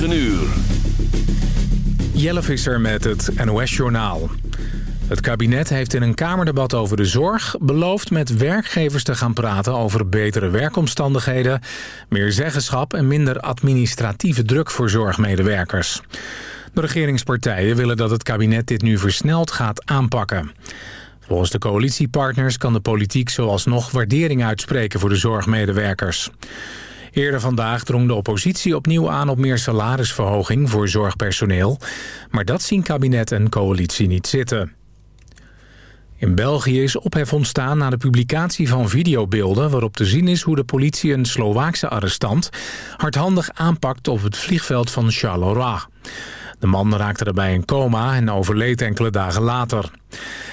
9 uur. Jelle Visser met het NOS-journaal. Het kabinet heeft in een Kamerdebat over de zorg beloofd met werkgevers te gaan praten over betere werkomstandigheden, meer zeggenschap en minder administratieve druk voor zorgmedewerkers. De regeringspartijen willen dat het kabinet dit nu versneld gaat aanpakken. Volgens de coalitiepartners kan de politiek zoals nog waardering uitspreken voor de zorgmedewerkers. Eerder vandaag drong de oppositie opnieuw aan op meer salarisverhoging voor zorgpersoneel. Maar dat zien kabinet en coalitie niet zitten. In België is ophef ontstaan na de publicatie van videobeelden... waarop te zien is hoe de politie een Slovaakse arrestant... hardhandig aanpakt op het vliegveld van Charleroi. De man raakte daarbij in coma en overleed enkele dagen later.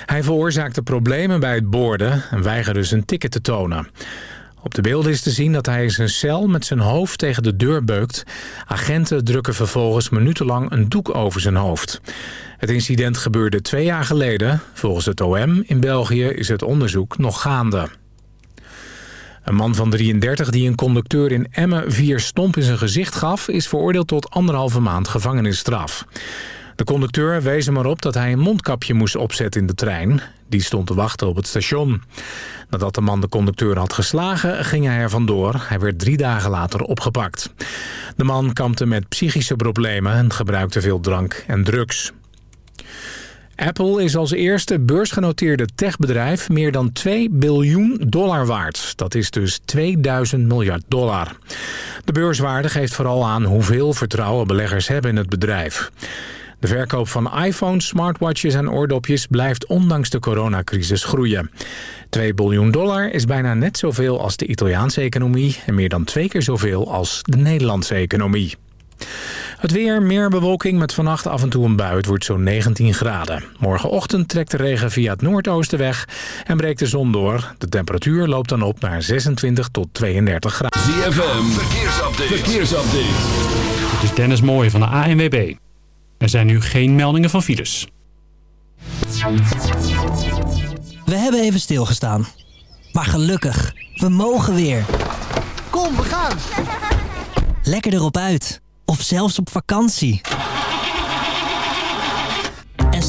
Hij veroorzaakte problemen bij het boorden en weigerde zijn ticket te tonen. Op de beelden is te zien dat hij zijn cel met zijn hoofd tegen de deur beukt. Agenten drukken vervolgens minutenlang een doek over zijn hoofd. Het incident gebeurde twee jaar geleden. Volgens het OM in België is het onderzoek nog gaande. Een man van 33 die een conducteur in Emmen vier stomp in zijn gezicht gaf... is veroordeeld tot anderhalve maand gevangenisstraf. De conducteur wees hem erop dat hij een mondkapje moest opzetten in de trein. Die stond te wachten op het station. Nadat de man de conducteur had geslagen, ging hij er vandoor. Hij werd drie dagen later opgepakt. De man kampte met psychische problemen en gebruikte veel drank en drugs. Apple is als eerste beursgenoteerde techbedrijf meer dan 2 biljoen dollar waard. Dat is dus 2000 miljard dollar. De beurswaarde geeft vooral aan hoeveel vertrouwen beleggers hebben in het bedrijf. De verkoop van iPhones, smartwatches en oordopjes blijft ondanks de coronacrisis groeien. 2 biljoen dollar is bijna net zoveel als de Italiaanse economie... en meer dan twee keer zoveel als de Nederlandse economie. Het weer, meer bewolking met vannacht af en toe een bui. Het wordt zo'n 19 graden. Morgenochtend trekt de regen via het noordoosten weg en breekt de zon door. De temperatuur loopt dan op naar 26 tot 32 graden. ZFM, verkeersupdate. verkeersupdate. Dit is Dennis Mooij van de ANWB. Er zijn nu geen meldingen van files. We hebben even stilgestaan. Maar gelukkig, we mogen weer. Kom, we gaan! Lekker erop uit. Of zelfs op vakantie.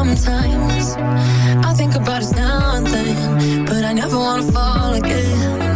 Sometimes. I think about us now and then But I never wanna fall again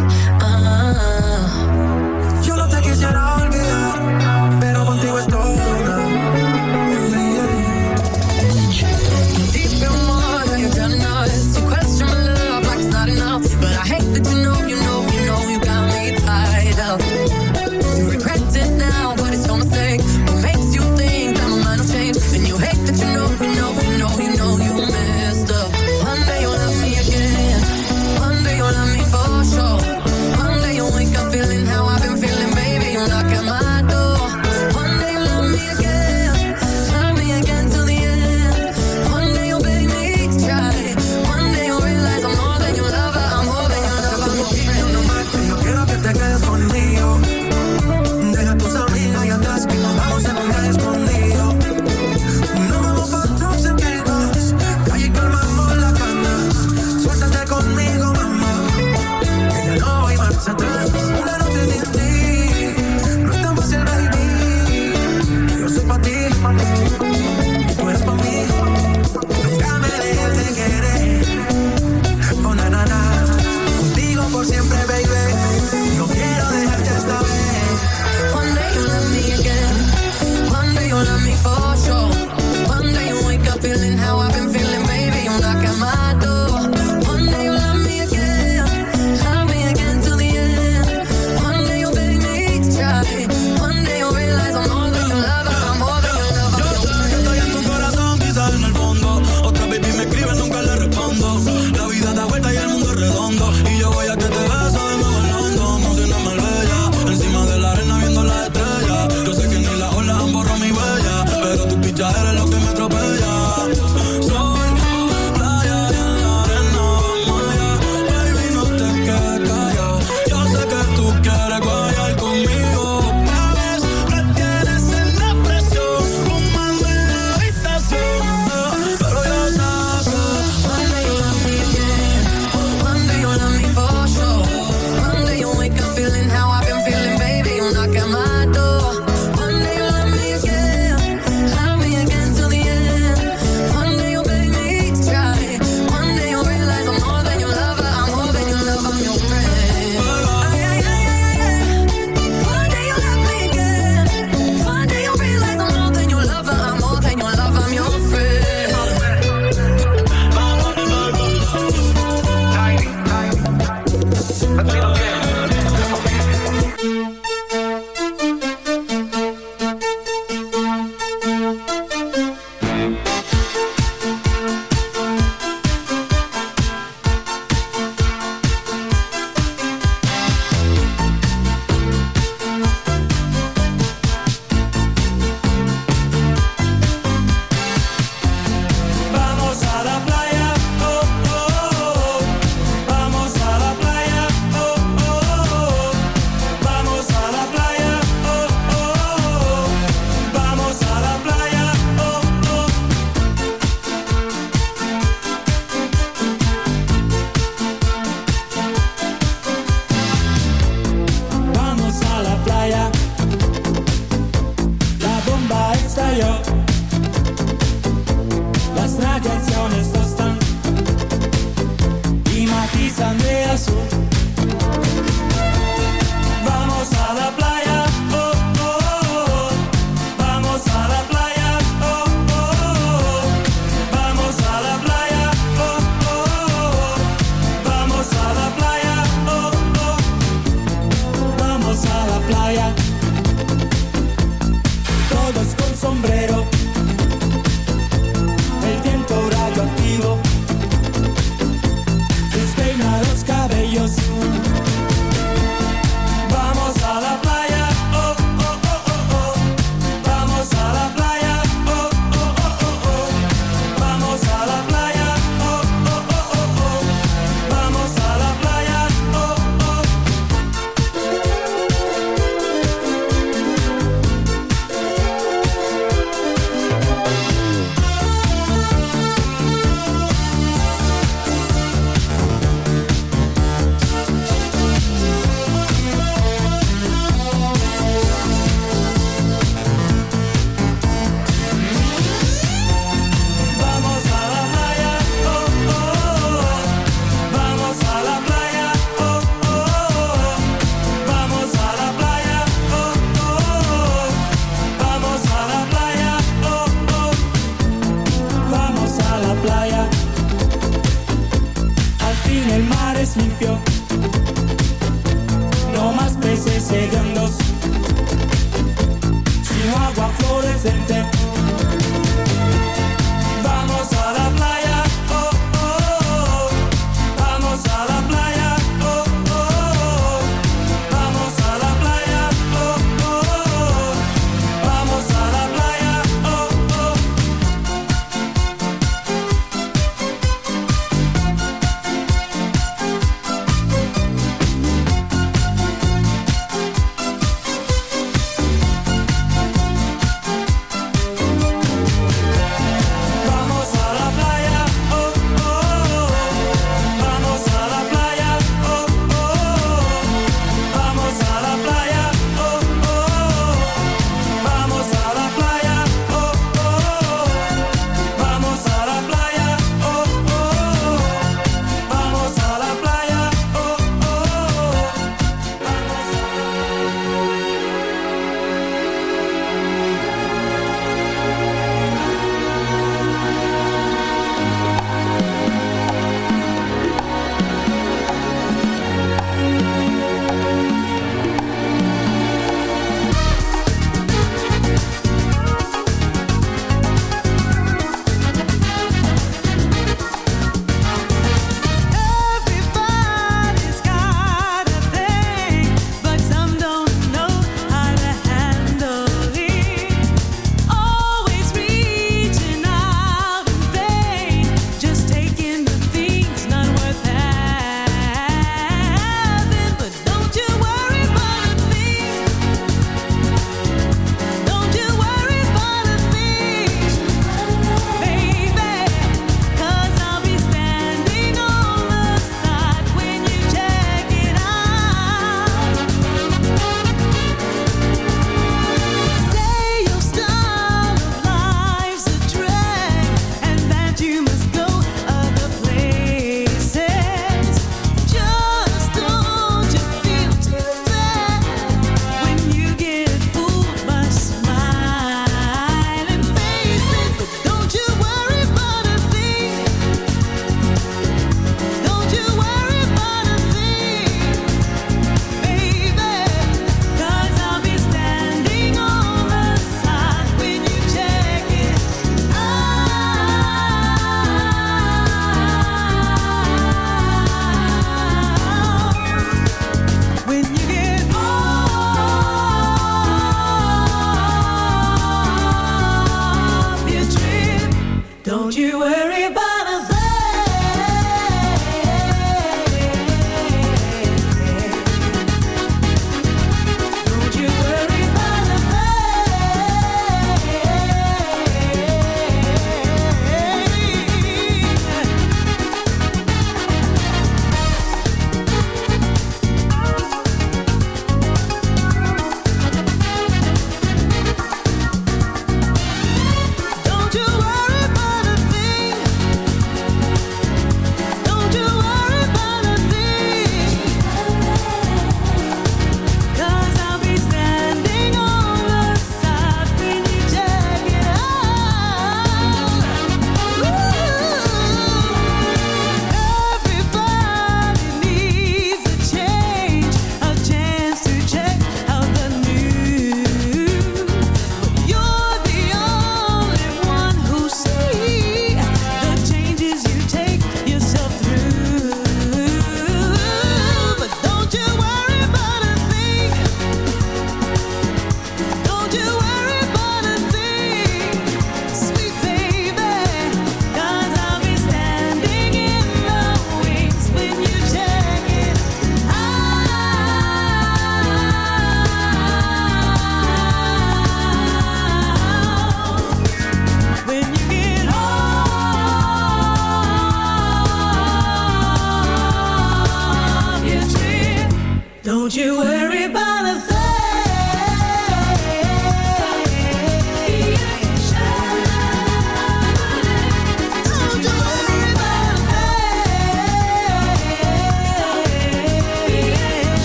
you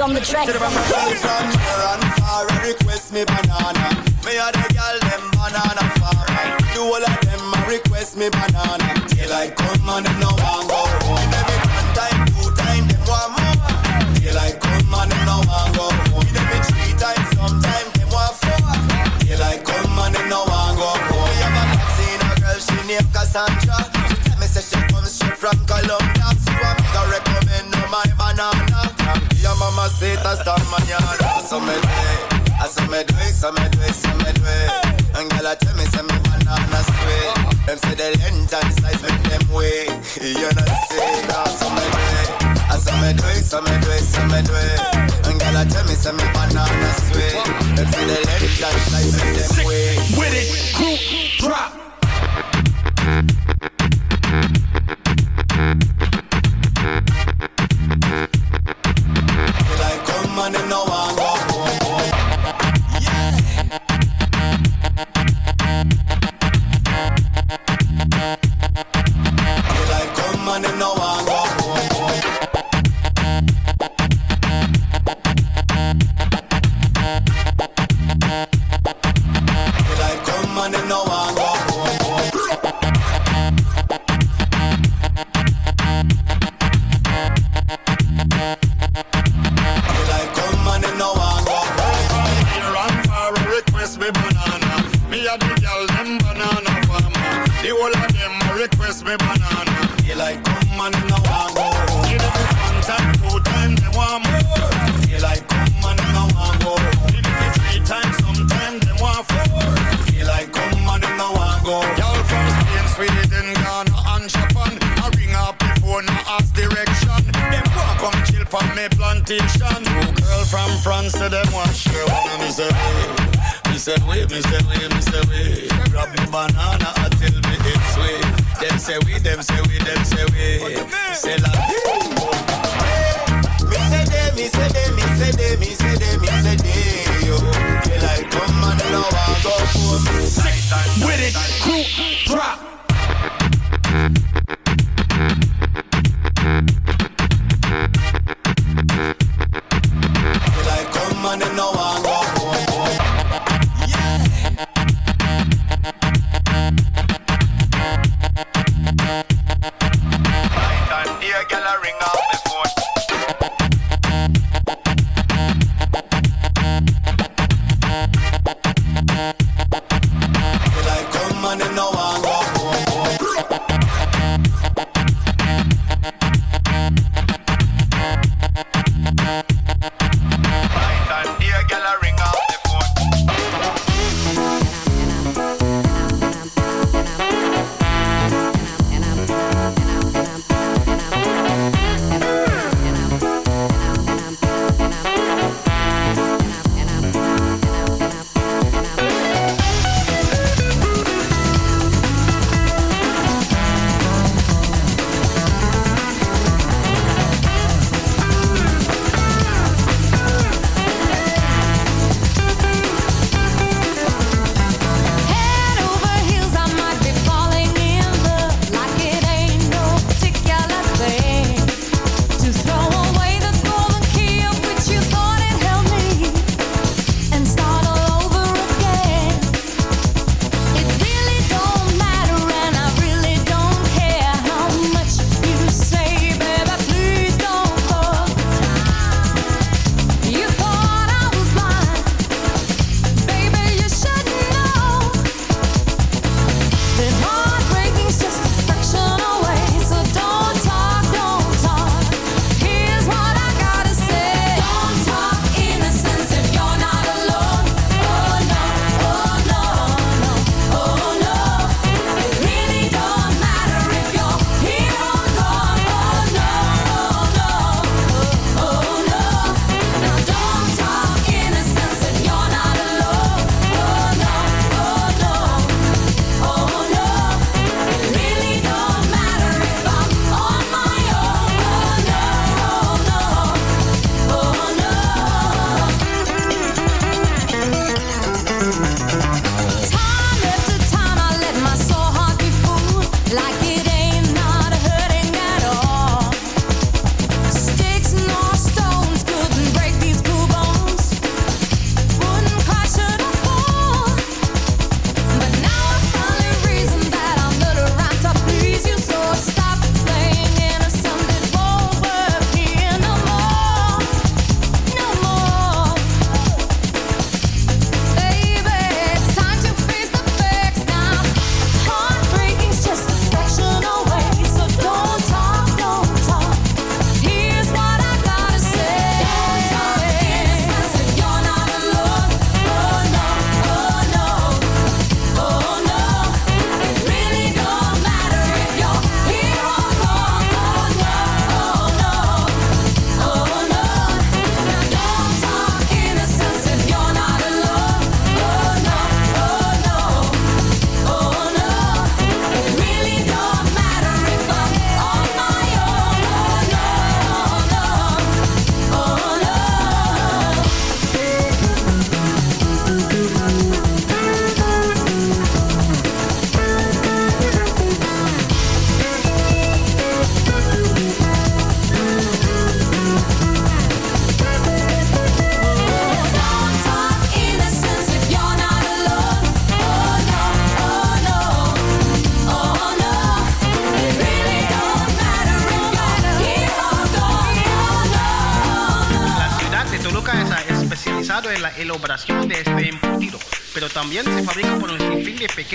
is on the track. To the from Sharon, request me banana. Me a the girl them banana far. Do all of them a request me banana. Till I come and them no want go home. cita hasta mañana. Eso me duele, eso me duele, eso me duele, eso me duele. And girl, I tell me, say me banana sweet. Them say the length and the size make them way. You know, see, that's so me duele. Eso me duele, eso me me. And girl, me, me banana sweet. Them say the length and size them way. With it, group drop. On. one plantation. Two girl from France, so them want share one of me say hey. Me say we, me say we, me say we. Grab me banana tell me it's we. Them say we, them say we, them say we. Say la Me say they, me say they, me say they, me say they, me say they. Yo, they like come and now I go home. With it, crew, drop.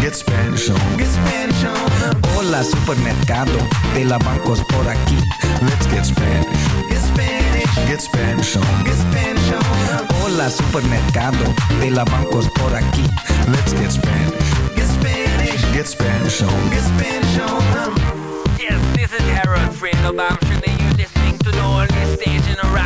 Get Spanish on. Get Spanish on. Hola supermercado de la bancos por aquí. Let's get Spanish. Get Spanish. Get Spanish on. Get Spanish on. Hola supermercado de la bancos por aquí. Let's get Spanish. Get Spanish. Get Spanish on. Get Spanish on. Yes, this is Harold Fredo Bamshin and you're listening to the only station around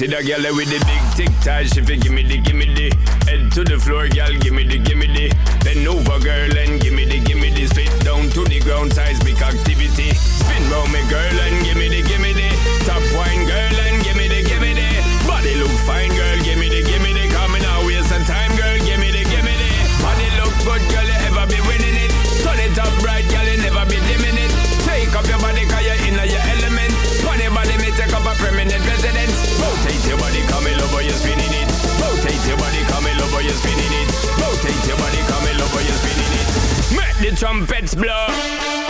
See that girl there with the big tick tac, she fi gimme the gimme the Head to the floor, girl, gimme the gimme the Bend over, girl, and gimme the gimme the Spit down to the ground, size big activity. Spin round me, girl, and gimme the gimme the Top wine, girl. the trumpets blow.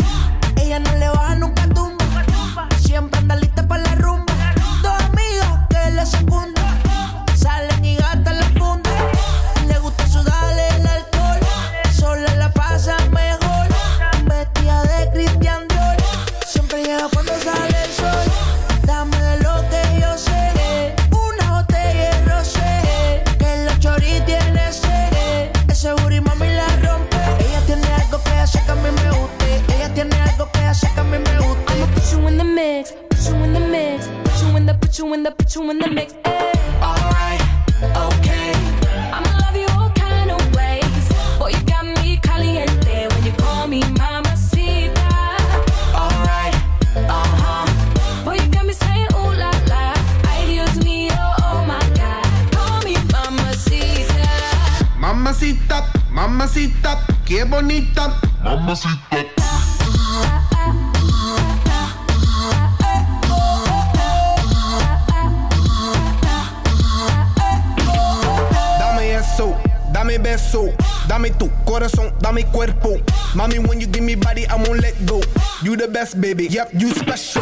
put you in the mix. Eh? Alright, okay. I'ma love you all kind of ways. Boy, you got me caliente when you call me. Alright. Uh-huh. Boy, you got me saying ooh la la. Oh, oh my God. Call me. Mamacita, mamacita, qué bonita. Mamacita. Yes, baby. Yep, you special.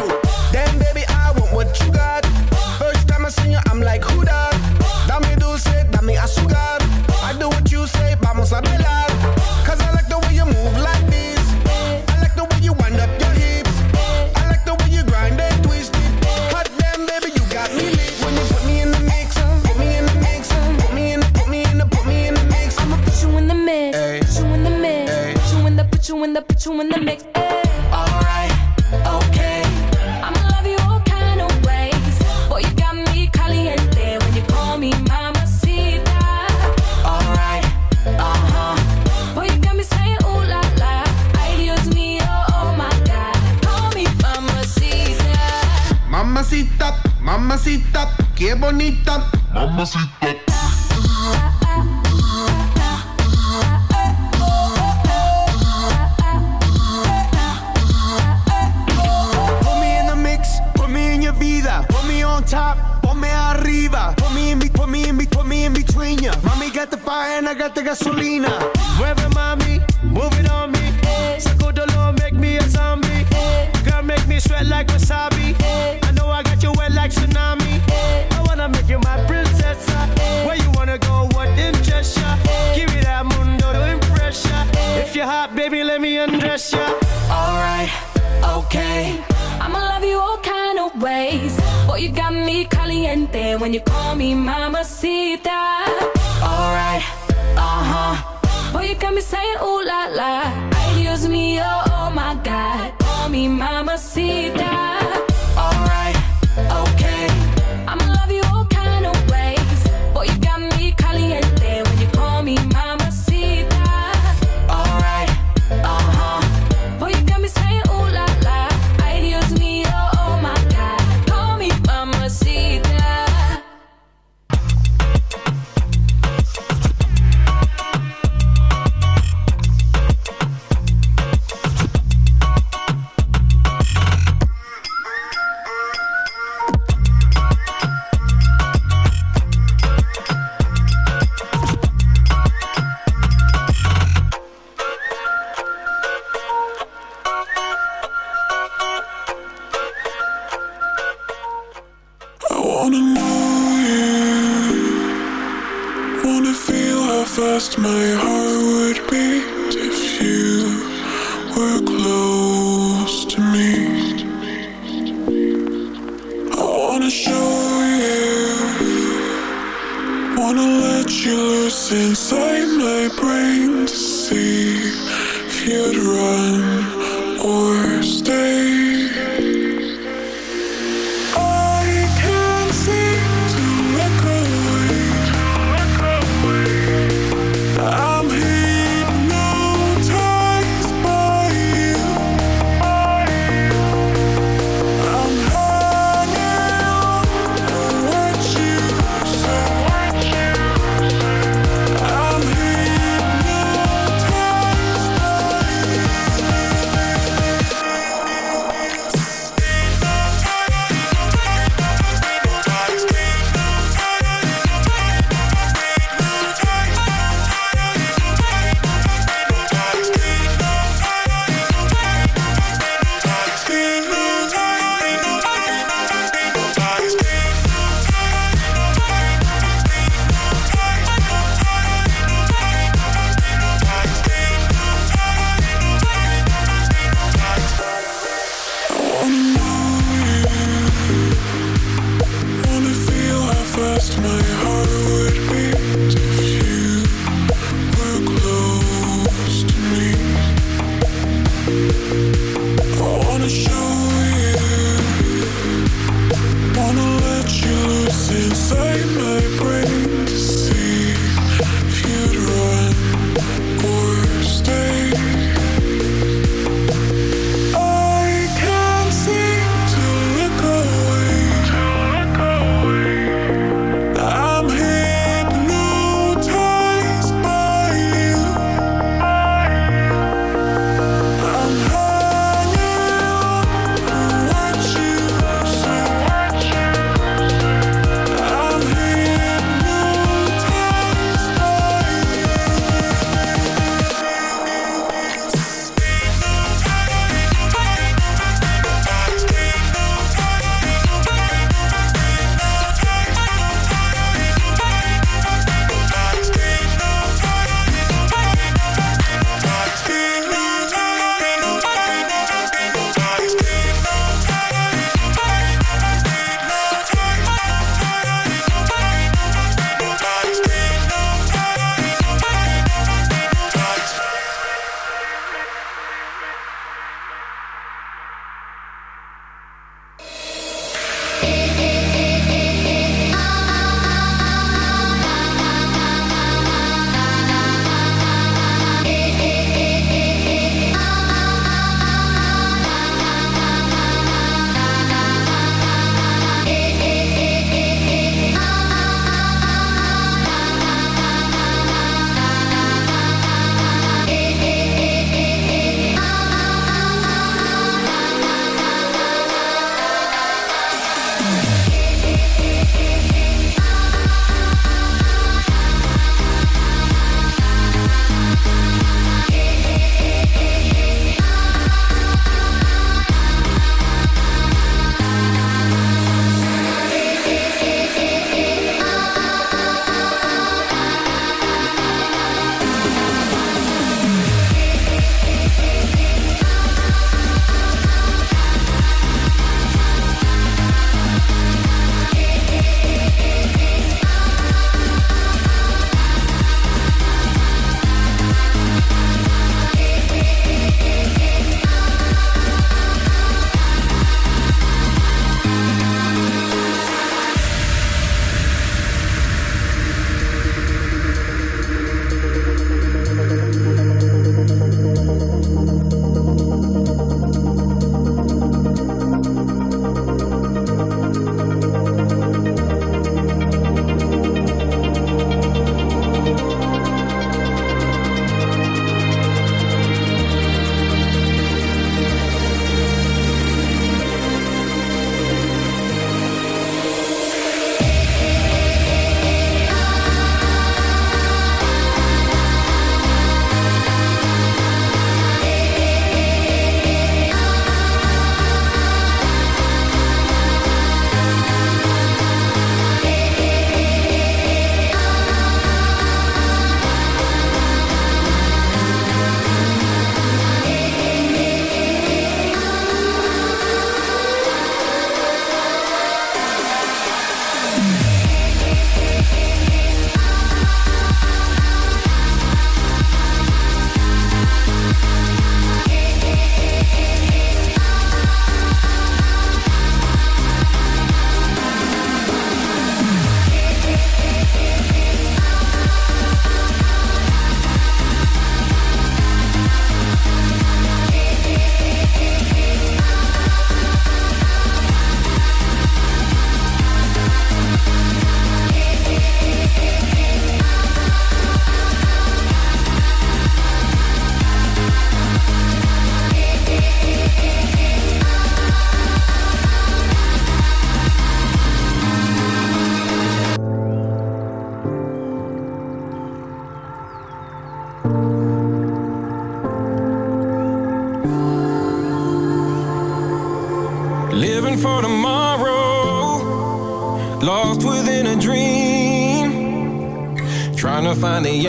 you and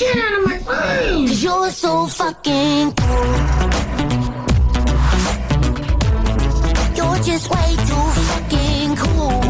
Get out of my room! Cause you're so fucking cool. You're just way too fucking cool.